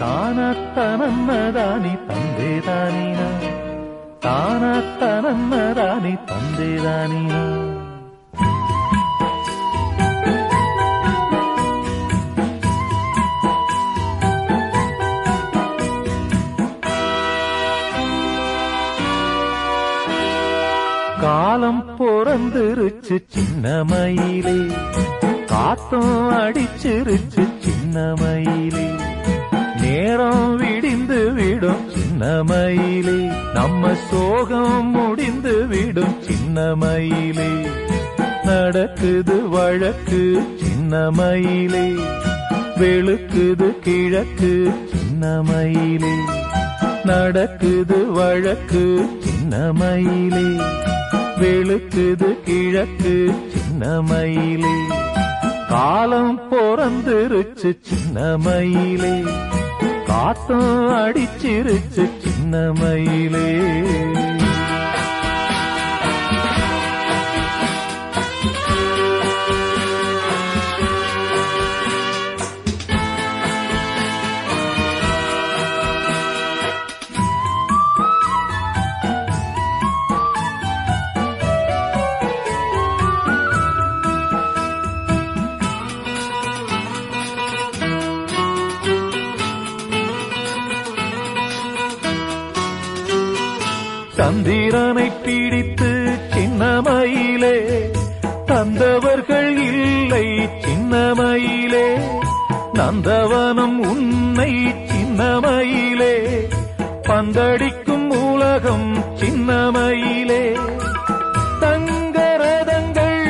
ತಾನತ್ತನನ್ನದಾನಿ ತಂದೆದಾನಿನ ತಾನತ್ತನನ್ನದಾನಿ ತಂದೆದಾನಿನ காலம் பிறந்துருச்சு சின்ன மயிலே காத்தும் அடிச்சிருச்சு சின்ன மயிலே நேரம் விடிந்து விடும் சின்ன மயிலே நம்ம சோகம் முடிந்து விடும் சின்ன மயிலே நடக்குது வழக்கு சின்ன மயிலே வெளுக்குது கிழக்கு சின்ன மயிலே நடக்குது வழக்கு சின்ன மயிலே வெளுக்குது கிழக்கு சின்ன மயிலே காலம் பிறந்துருச்சு சின்ன மயிலே காத்தும் அடிச்சிருச்சு சின்ன மயிலே. சந்திரனை பிடித்து சின்னமயிலே தந்தவர்கள் இல்லை சின்னமயிலே நந்தவனம் உன்னை சின்னமயிலே பந்தடிக்கும் உலகம் சின்னமயிலே. தங்கரதங்கள்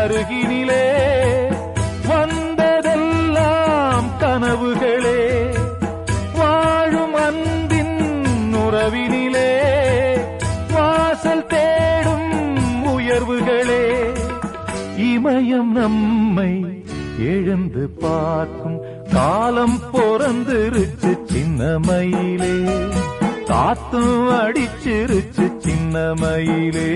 அருகினிலே வந்ததெல்லாம் கனவுகளே. வாழும் அன்பின் உறவினிலே இமயம் நம்மை எழுந்து பார்க்கும் காலம் பொறந்திருச்சு சின்னமயிலே காத்தும் அடிச்சிருச்சு சின்னமயிலே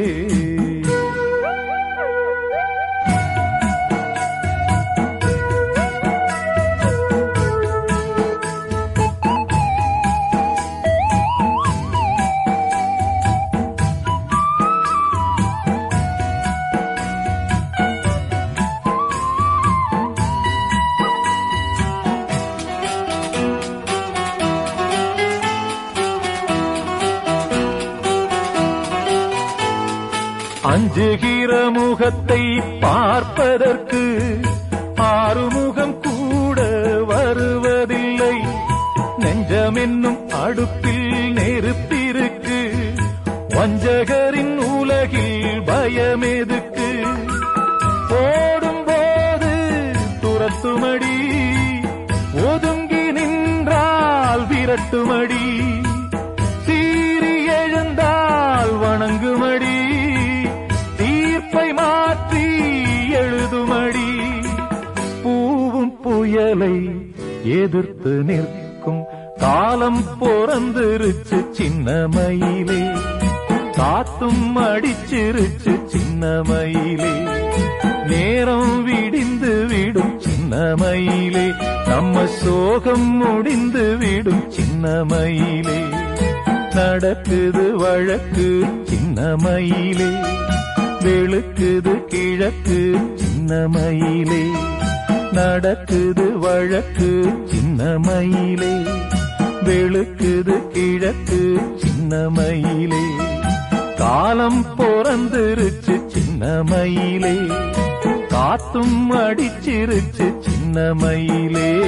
அஞ்சுகிற முகத்தை பார்ப்பதற்கு ஆறுமுகம் கூட வருவதில்லை. நெஞ்சமென்னும் அடுப்பில் நெருப்பிருக்கு. வஞ்சகரின் உலகில் பயமெதுக்கு. ஓடும்போது துரத்துமடி எதிர்த்து நிற்கும் காலம் பிறந்துருச்சு சின்ன மயிலே காத்தும் அடிச்சிருச்சு சின்ன மயிலே நேரம் விடிந்து விடும் சின்ன மயிலே நம்ம சோகம் முடிந்து விடும் சின்ன மயிலே நடக்குது வழக்கு சின்ன மயிலே வெளுக்குது கிழக்கு சின்ன மயிலே நடக்குது வழக்கு சின்ன மயிலே. வெளுக்குது கிழக்கு சின்ன மயிலே. காலம் பிறந்திருச்சு சின்ன மயிலே. காத்தும் அடிச்சிருச்சு சின்ன மயிலே.